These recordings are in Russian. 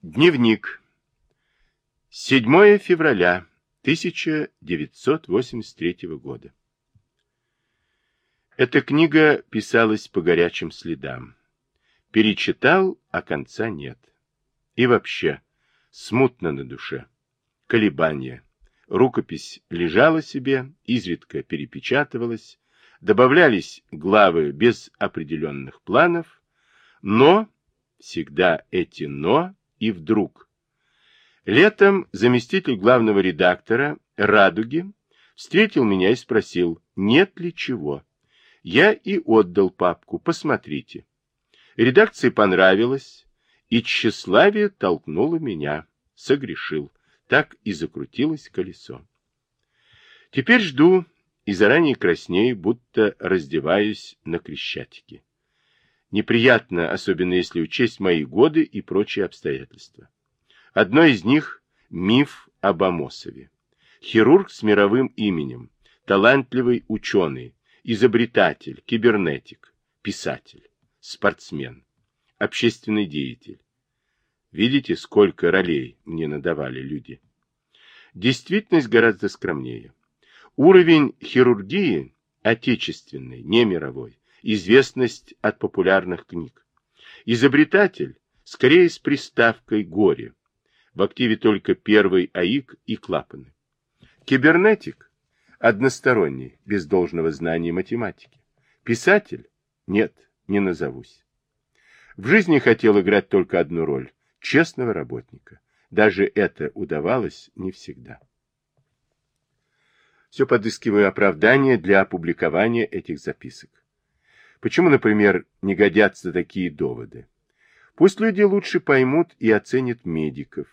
Дневник. 7 февраля 1983 года. Эта книга писалась по горячим следам. Перечитал, а конца нет. И вообще, смутно на душе. Колебания. Рукопись лежала себе, изредка перепечатывалась, добавлялись главы без определенных планов, но, всегда эти «но» и вдруг. Летом заместитель главного редактора «Радуги» встретил меня и спросил, нет ли чего. Я и отдал папку, посмотрите. Редакции понравилось, и тщеславие толкнуло меня, согрешил. Так и закрутилось колесо. Теперь жду и заранее краснею, будто раздеваюсь на Крещатике. Неприятно, особенно если учесть мои годы и прочие обстоятельства. Одно из них – миф об Амосове. Хирург с мировым именем, талантливый ученый, изобретатель, кибернетик, писатель, спортсмен, общественный деятель. Видите, сколько ролей мне надавали люди? Действительность гораздо скромнее. Уровень хирургии отечественный, не мировой известность от популярных книг. Изобретатель, скорее с приставкой «горе». В активе только первый АИК и клапаны. Кибернетик – односторонний, без должного знания математики. Писатель? Нет, не назовусь. В жизни хотел играть только одну роль – честного работника. Даже это удавалось не всегда. Все подыскиваю оправдание для опубликования этих записок. Почему, например, не годятся такие доводы? Пусть люди лучше поймут и оценят медиков.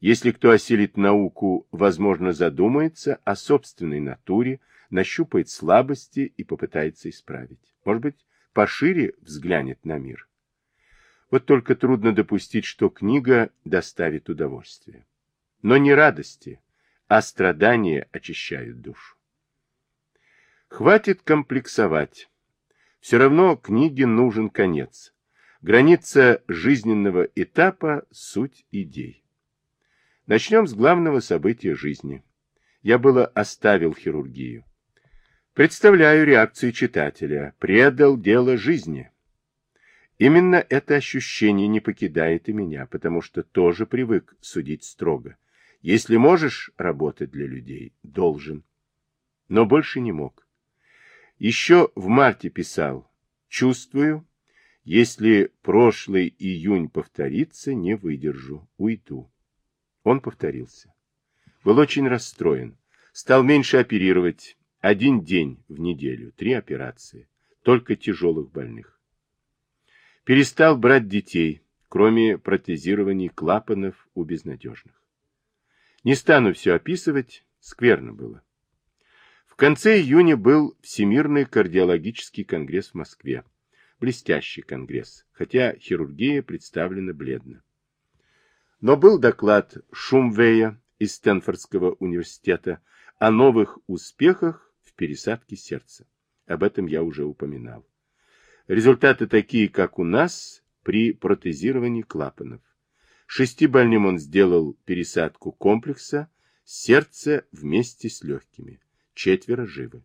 Если кто осилит науку, возможно, задумается о собственной натуре, нащупает слабости и попытается исправить. Может быть, пошире взглянет на мир. Вот только трудно допустить, что книга доставит удовольствие. Но не радости, а страдания очищают душу. Хватит комплексовать. Все равно книге нужен конец. Граница жизненного этапа – суть идей. Начнем с главного события жизни. Я было оставил хирургию. Представляю реакцию читателя. Предал дело жизни. Именно это ощущение не покидает и меня, потому что тоже привык судить строго. Если можешь работать для людей, должен. Но больше не мог. Еще в марте писал «Чувствую, если прошлый июнь повторится, не выдержу, уйду». Он повторился. Был очень расстроен. Стал меньше оперировать. Один день в неделю, три операции. Только тяжелых больных. Перестал брать детей, кроме протезирований клапанов у безнадежных. Не стану все описывать, скверно было конце июня был Всемирный кардиологический конгресс в Москве. Блестящий конгресс, хотя хирургия представлена бледно. Но был доклад Шумвея из Стэнфордского университета о новых успехах в пересадке сердца. Об этом я уже упоминал. Результаты такие, как у нас при протезировании клапанов. Шести больным он сделал пересадку комплекса сердца вместе с легкими четверо живы.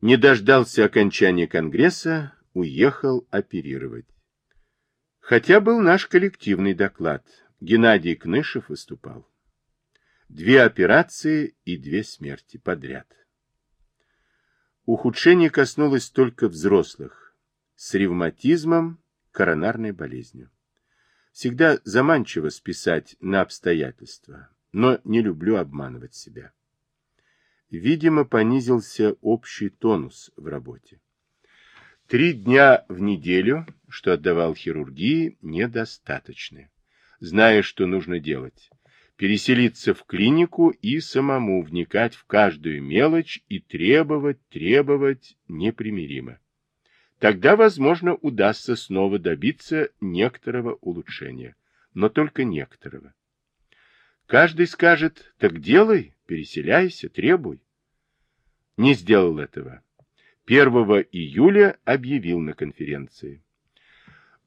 Не дождался окончания Конгресса, уехал оперировать. Хотя был наш коллективный доклад. Геннадий Кнышев выступал. Две операции и две смерти подряд. Ухудшение коснулось только взрослых, с ревматизмом, коронарной болезнью. Всегда заманчиво списать на обстоятельства, но не люблю обманывать себя. Видимо, понизился общий тонус в работе. Три дня в неделю, что отдавал хирургии, недостаточны. Зная, что нужно делать. Переселиться в клинику и самому вникать в каждую мелочь и требовать, требовать непримиримо. Тогда, возможно, удастся снова добиться некоторого улучшения. Но только некоторого. Каждый скажет, так делай, переселяйся, требуй. Не сделал этого. 1 июля объявил на конференции.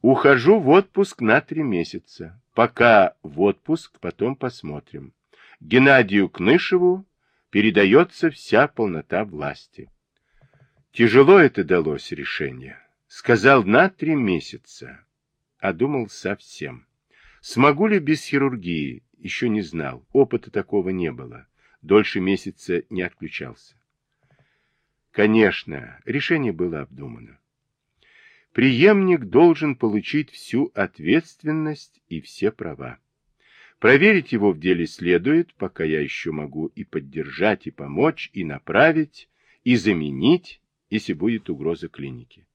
Ухожу в отпуск на три месяца. Пока в отпуск, потом посмотрим. Геннадию Кнышеву передается вся полнота власти. Тяжело это далось решение. Сказал на три месяца, а думал совсем. Смогу ли без хирургии, еще не знал, опыта такого не было. Дольше месяца не отключался. Конечно, решение было обдумано. Приемник должен получить всю ответственность и все права. Проверить его в деле следует, пока я еще могу и поддержать, и помочь, и направить, и заменить, если будет угроза клинике.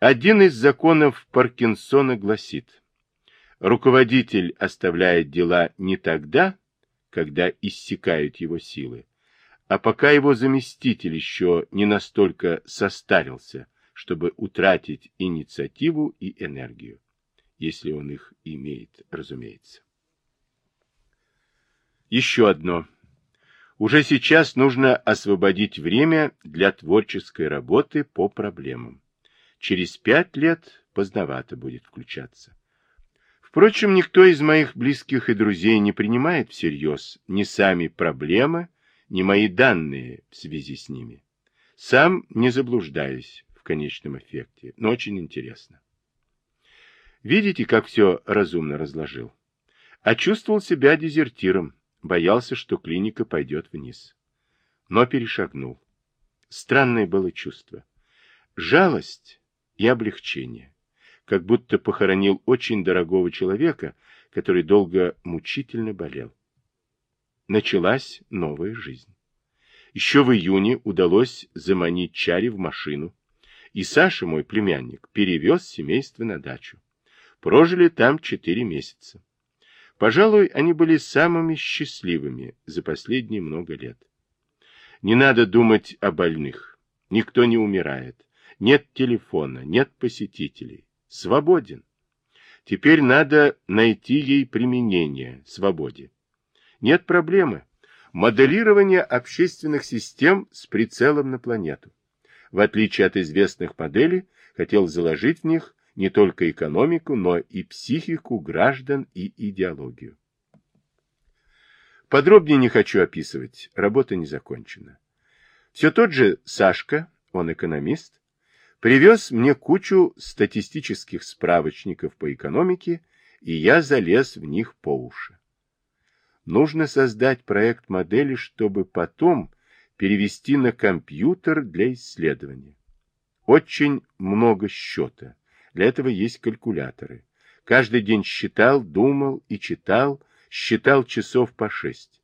Один из законов Паркинсона гласит, руководитель оставляет дела не тогда, когда иссякают его силы, а пока его заместитель еще не настолько состарился, чтобы утратить инициативу и энергию, если он их имеет, разумеется. Еще одно. Уже сейчас нужно освободить время для творческой работы по проблемам. Через пять лет поздновато будет включаться. Впрочем, никто из моих близких и друзей не принимает всерьез ни сами проблемы, ни мои данные в связи с ними. Сам не заблуждаюсь в конечном эффекте, но очень интересно. Видите, как все разумно разложил? А чувствовал себя дезертиром, боялся, что клиника пойдет вниз. Но перешагнул. Странное было чувство. Жалость и облегчение. Как будто похоронил очень дорогого человека, который долго мучительно болел. Началась новая жизнь. Еще в июне удалось заманить Чари в машину, и Саша, мой племянник, перевез семейство на дачу. Прожили там четыре месяца. Пожалуй, они были самыми счастливыми за последние много лет. Не надо думать о больных. Никто не умирает. Нет телефона, нет посетителей. Свободен. Теперь надо найти ей применение, свободе. Нет проблемы. Моделирование общественных систем с прицелом на планету. В отличие от известных моделей, хотел заложить в них не только экономику, но и психику граждан и идеологию. Подробнее не хочу описывать, работа не закончена. Все тот же Сашка, он экономист, привез мне кучу статистических справочников по экономике, и я залез в них по уши. Нужно создать проект модели, чтобы потом перевести на компьютер для исследования. Очень много счета. Для этого есть калькуляторы. Каждый день считал, думал и читал, считал часов по шесть.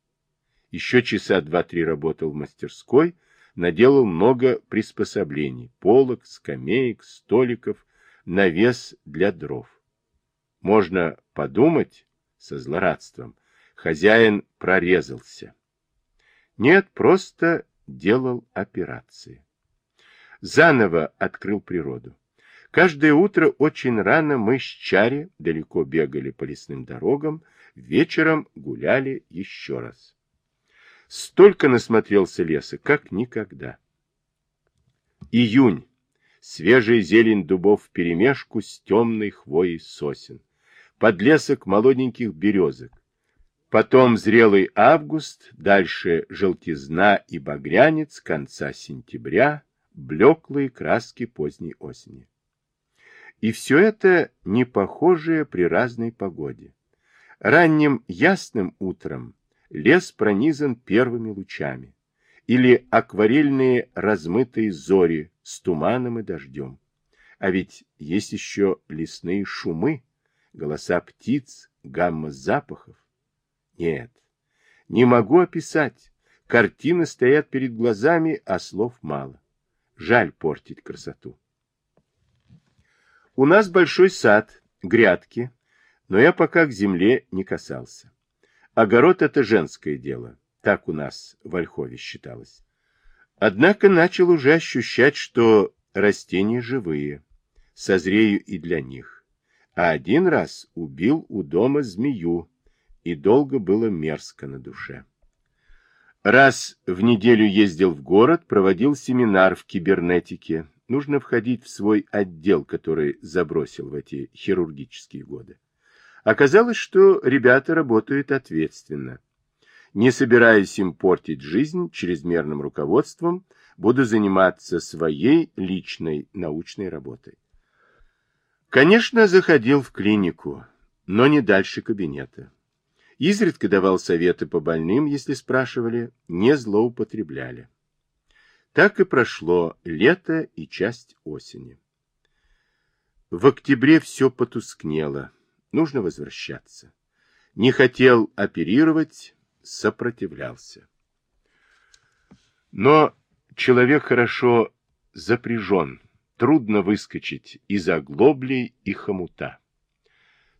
Еще часа два-три работал в мастерской, наделал много приспособлений, полок, скамеек, столиков, навес для дров. Можно подумать со злорадством, хозяин прорезался. Нет, просто делал операции. Заново открыл природу. Каждое утро очень рано мы с Чари далеко бегали по лесным дорогам, вечером гуляли еще раз. Столько насмотрелся леса, как никогда. Июнь. Свежая зелень дубов вперемешку с темной хвоей сосен. Подлесок молоденьких березок. Потом зрелый август, дальше желтизна и багрянец конца сентября, блеклые краски поздней осени. И все это не похожее при разной погоде. Ранним ясным утром лес пронизан первыми лучами, или акварельные размытые зори с туманом и дождем. А ведь есть еще лесные шумы, голоса птиц, гамма запахов. Нет, не могу описать. Картины стоят перед глазами, а слов мало. Жаль портить красоту. У нас большой сад, грядки, но я пока к земле не касался. Огород — это женское дело, так у нас в Ольхове считалось. Однако начал уже ощущать, что растения живые, созрею и для них. А один раз убил у дома змею, и долго было мерзко на душе. Раз в неделю ездил в город, проводил семинар в кибернетике, нужно входить в свой отдел, который забросил в эти хирургические годы. Оказалось, что ребята работают ответственно. Не собираясь им портить жизнь чрезмерным руководством, буду заниматься своей личной научной работой. Конечно, заходил в клинику, но не дальше кабинета. Изредка давал советы по больным, если спрашивали, не злоупотребляли. Так и прошло лето и часть осени. В октябре все потускнело, нужно возвращаться. Не хотел оперировать, сопротивлялся. Но человек хорошо запряжен, трудно выскочить из оглоблей и хомута.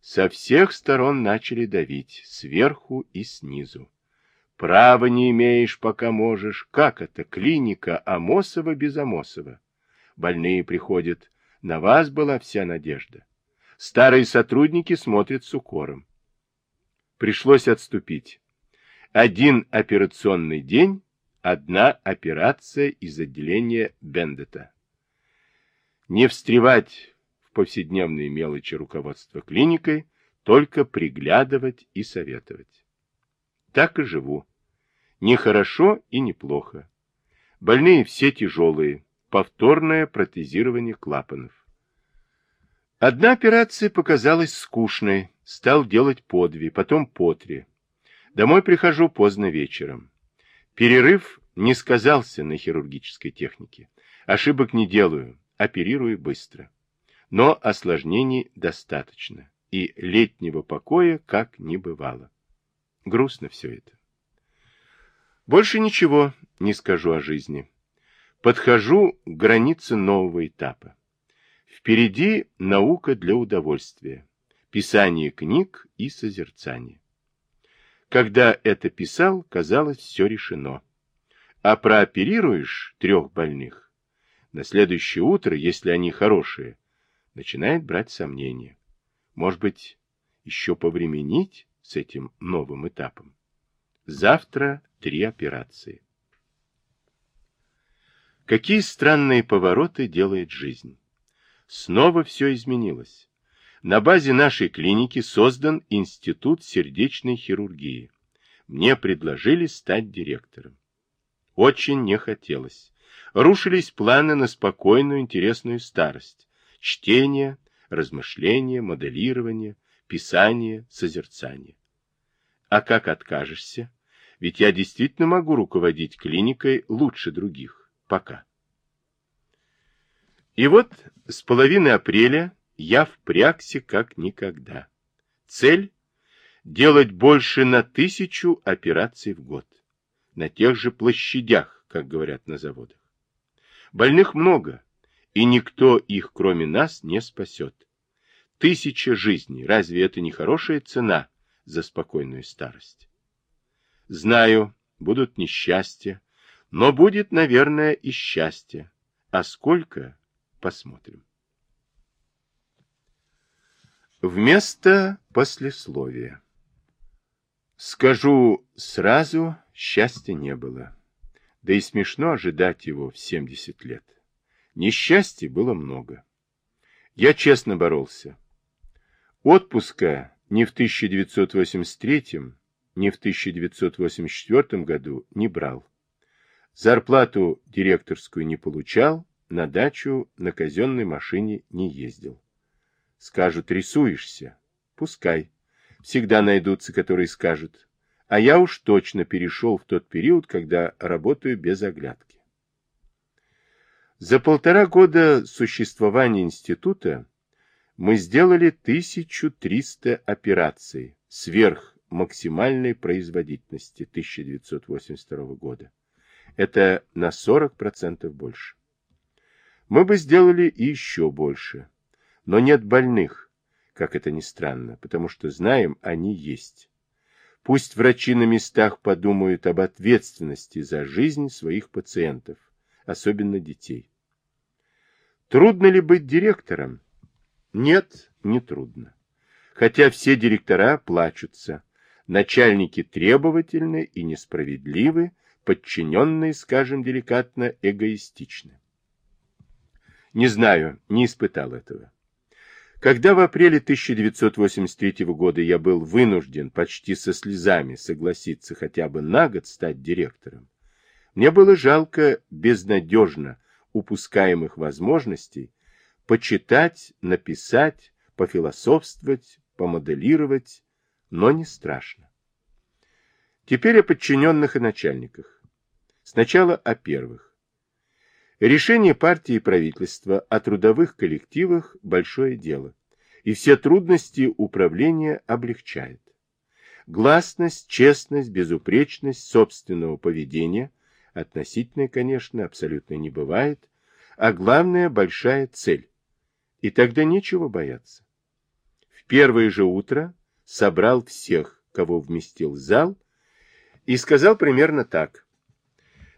Со всех сторон начали давить, сверху и снизу. Права не имеешь, пока можешь. Как это? Клиника Амосова без Амосова. Больные приходят. На вас была вся надежда. Старые сотрудники смотрят с укором. Пришлось отступить. Один операционный день, одна операция из отделения Бендета. Не встревать повседневные мелочи руководства клиникой, только приглядывать и советовать. Так и живу. Не хорошо и не плохо. Больные все тяжелые, повторное протезирование клапанов. Одна операция показалась скучной, стал делать по две, потом по три. Домой прихожу поздно вечером. Перерыв не сказался на хирургической технике. Ошибок не делаю, оперирую быстро но осложнений достаточно, и летнего покоя как не бывало. Грустно все это. Больше ничего не скажу о жизни. Подхожу к границе нового этапа. Впереди наука для удовольствия, писание книг и созерцание. Когда это писал, казалось, все решено. А прооперируешь трех больных, на следующее утро, если они хорошие, начинает брать сомнения. Может быть, еще повременить с этим новым этапом? Завтра три операции. Какие странные повороты делает жизнь. Снова все изменилось. На базе нашей клиники создан Институт сердечной хирургии. Мне предложили стать директором. Очень не хотелось. Рушились планы на спокойную, интересную старость чтение, размышление, моделирование, писание, созерцание. А как откажешься? Ведь я действительно могу руководить клиникой лучше других. Пока. И вот с половины апреля я впрягся как никогда. Цель – делать больше на тысячу операций в год. На тех же площадях, как говорят на заводах. Больных много, и никто их, кроме нас, не спасет. Тысяча жизней, разве это не хорошая цена за спокойную старость? Знаю, будут несчастья, но будет, наверное, и счастье. А сколько? Посмотрим. Вместо послесловия. Скажу сразу, счастья не было. Да и смешно ожидать его в 70 лет. Несчастья было много. Я честно боролся. Отпуска ни в 1983, ни в 1984 году не брал. Зарплату директорскую не получал, на дачу на казенной машине не ездил. Скажут, рисуешься? Пускай. Всегда найдутся, которые скажут. А я уж точно перешел в тот период, когда работаю без оглядки. За полтора года существования института мы сделали 1300 операций сверх максимальной производительности 1982 года. Это на 40% больше. Мы бы сделали еще больше. Но нет больных, как это ни странно, потому что знаем, они есть. Пусть врачи на местах подумают об ответственности за жизнь своих пациентов, особенно детей. Трудно ли быть директором? Нет, не трудно. Хотя все директора плачутся. Начальники требовательны и несправедливы, подчиненные, скажем деликатно, эгоистичны. Не знаю, не испытал этого. Когда в апреле 1983 года я был вынужден почти со слезами согласиться хотя бы на год стать директором, мне было жалко безнадежно упускаемых возможностей почитать, написать, пофилософствовать, помоделировать, но не страшно. Теперь о подчиненных и начальниках. Сначала о первых. Решение партии и правительства о трудовых коллективах – большое дело, и все трудности управления облегчает. Гласность, честность, безупречность собственного поведения, относительно, конечно, абсолютно не бывает, а главное – большая цель. И тогда нечего бояться. В первое же утро собрал всех, кого вместил зал, и сказал примерно так.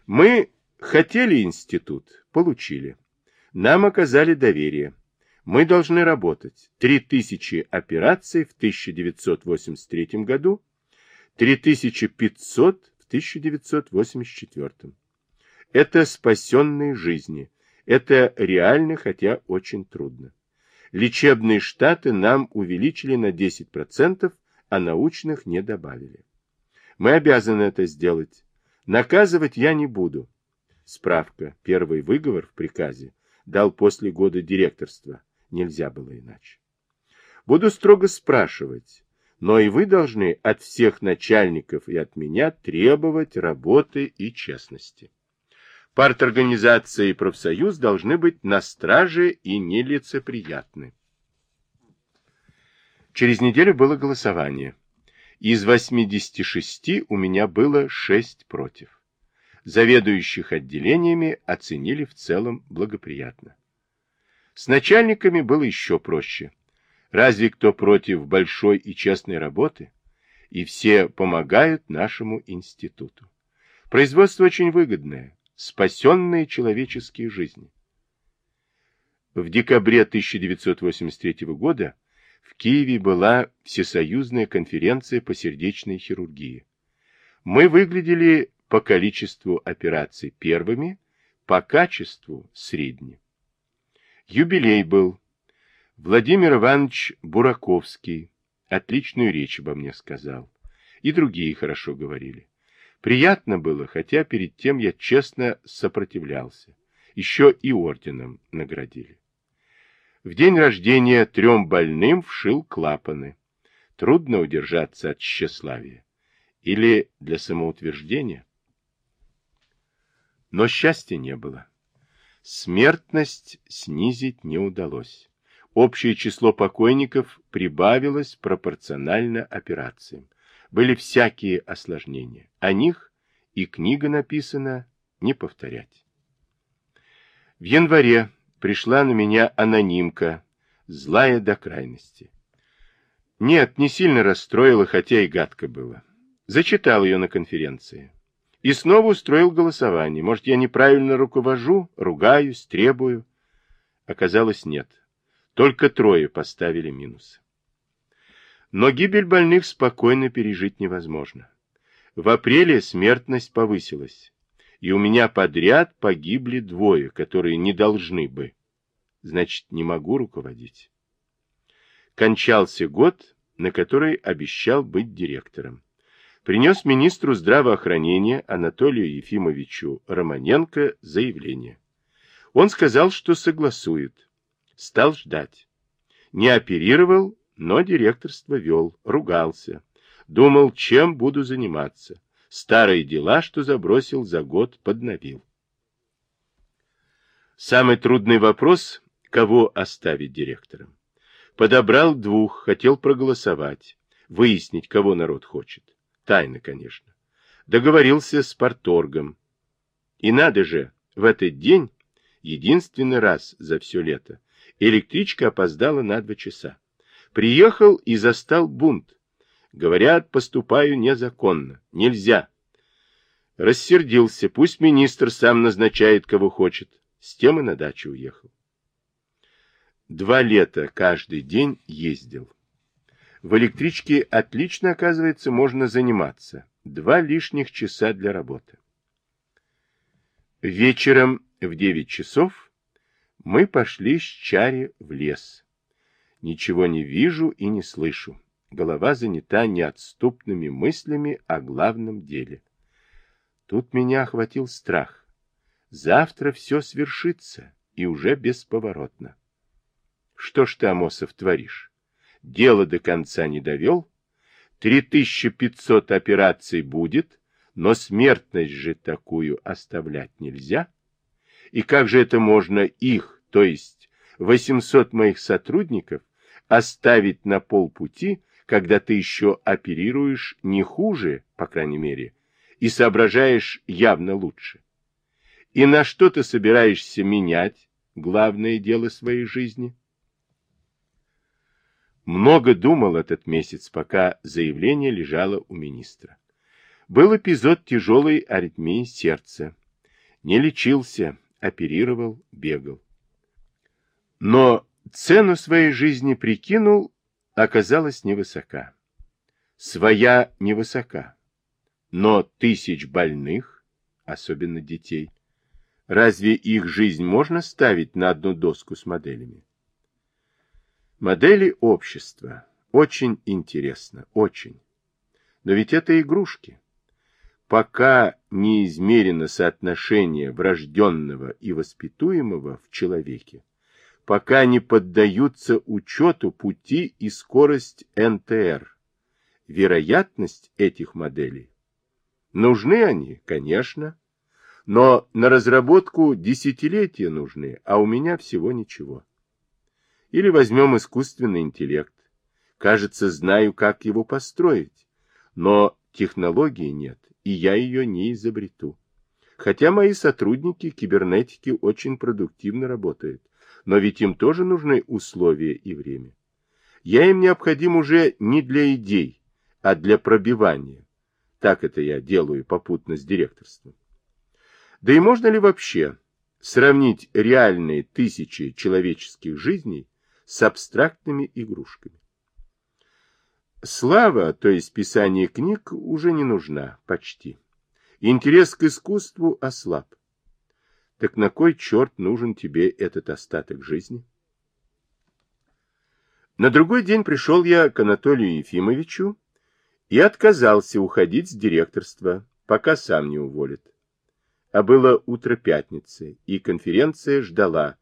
Мы Хотели институт? Получили. Нам оказали доверие. Мы должны работать. 3000 операций в 1983 году, 3500 в 1984. Это спасенные жизни. Это реально, хотя очень трудно. Лечебные штаты нам увеличили на 10%, а научных не добавили. Мы обязаны это сделать. Наказывать я не буду. Справка. Первый выговор в приказе дал после года директорства. Нельзя было иначе. Буду строго спрашивать, но и вы должны от всех начальников и от меня требовать работы и честности. Парторганизация и профсоюз должны быть на страже и нелицеприятны. Через неделю было голосование. Из 86 у меня было 6 против заведующих отделениями оценили в целом благоприятно. С начальниками было еще проще. Разве кто против большой и честной работы? И все помогают нашему институту. Производство очень выгодное, спасенные человеческие жизни. В декабре 1983 года в Киеве была Всесоюзная конференция по сердечной хирургии. Мы выглядели по количеству операций первыми, по качеству средними. Юбилей был. Владимир Иванович Бураковский отличную речь обо мне сказал. И другие хорошо говорили. Приятно было, хотя перед тем я честно сопротивлялся. Еще и орденом наградили. В день рождения трем больным вшил клапаны. Трудно удержаться от тщеславия. Или для самоутверждения. Но счастья не было. Смертность снизить не удалось. Общее число покойников прибавилось пропорционально операциям. Были всякие осложнения. О них и книга написана не повторять. В январе пришла на меня анонимка, злая до крайности. Нет, не сильно расстроила, хотя и гадко было. Зачитал ее на конференции. И снова устроил голосование. Может, я неправильно руковожу, ругаюсь, требую? Оказалось, нет. Только трое поставили минус. Но гибель больных спокойно пережить невозможно. В апреле смертность повысилась, и у меня подряд погибли двое, которые не должны бы. Значит, не могу руководить. Кончался год, на который обещал быть директором принес министру здравоохранения Анатолию Ефимовичу Романенко заявление. Он сказал, что согласует. Стал ждать. Не оперировал, но директорство вел, ругался. Думал, чем буду заниматься. Старые дела, что забросил за год, подновил. Самый трудный вопрос, кого оставить директором. Подобрал двух, хотел проголосовать, выяснить, кого народ хочет. Тайно, конечно. Договорился с порторгом. И надо же, в этот день, единственный раз за все лето, электричка опоздала на два часа. Приехал и застал бунт. Говорят, поступаю незаконно. Нельзя. Рассердился, пусть министр сам назначает, кого хочет. С тем и на дачу уехал. Два лета каждый день ездил. В электричке отлично, оказывается, можно заниматься. Два лишних часа для работы. Вечером в 9 часов Мы пошли с Чари в лес. Ничего не вижу и не слышу. Голова занята неотступными мыслями о главном деле. Тут меня охватил страх. Завтра все свершится, и уже бесповоротно. Что ж ты, Амосов, творишь? Дело до конца не довел? 3500 операций будет, но смертность же такую оставлять нельзя. И как же это можно их, то есть 800 моих сотрудников, оставить на полпути, когда ты еще оперируешь не хуже, по крайней мере, и соображаешь явно лучше? И на что ты собираешься менять главное дело своей жизни? Много думал этот месяц, пока заявление лежало у министра. Был эпизод тяжелой аритмии сердца. Не лечился, оперировал, бегал. Но цену своей жизни прикинул, оказалась невысока. Своя невысока. Но тысяч больных, особенно детей, разве их жизнь можно ставить на одну доску с моделями? Модели общества. Очень интересно, очень. Но ведь это игрушки. Пока не измерено соотношение врожденного и воспитуемого в человеке, пока не поддаются учету пути и скорость НТР. Вероятность этих моделей. Нужны они, конечно, но на разработку десятилетия нужны, а у меня всего ничего. Или возьмем искусственный интеллект. Кажется, знаю, как его построить, но технологии нет, и я ее не изобрету. Хотя мои сотрудники кибернетики очень продуктивно работают, но ведь им тоже нужны условия и время. Я им необходим уже не для идей, а для пробивания. Так это я делаю попутно с директорством. Да и можно ли вообще сравнить реальные тысячи человеческих жизней с абстрактными игрушками? Слава, то есть писание книг, уже не нужна, почти. Интерес к искусству ослаб. Так на кой черт нужен тебе этот остаток жизни? На другой день пришел я к Анатолию Ефимовичу и отказался уходить с директорства, пока сам не уволит. А было утро пятницы, и конференция ждала,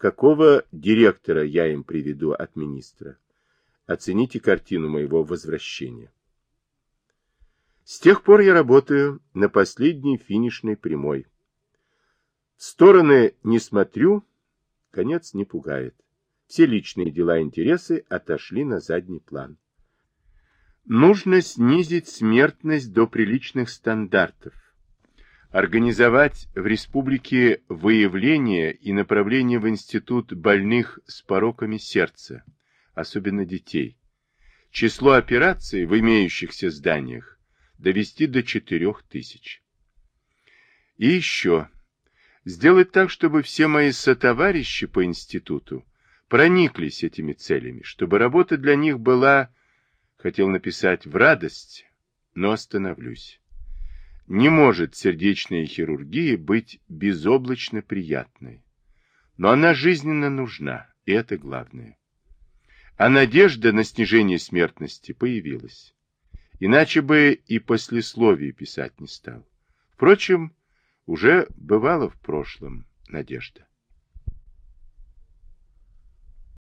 какого директора я им приведу от министра. Оцените картину моего возвращения. С тех пор я работаю на последней финишной прямой. Стороны не смотрю, конец не пугает. Все личные дела и интересы отошли на задний план. Нужно снизить смертность до приличных стандартов. Организовать в республике выявление и направление в институт больных с пороками сердца, особенно детей. Число операций в имеющихся зданиях довести до 4000. И еще сделать так, чтобы все мои сотоварищи по институту прониклись этими целями, чтобы работа для них была, хотел написать, в радость, но остановлюсь. Не может сердечная хирургия быть безоблачно приятной. Но она жизненно нужна, и это главное. А надежда на снижение смертности появилась. Иначе бы и послесловие писать не стал. Впрочем, уже бывало в прошлом надежда.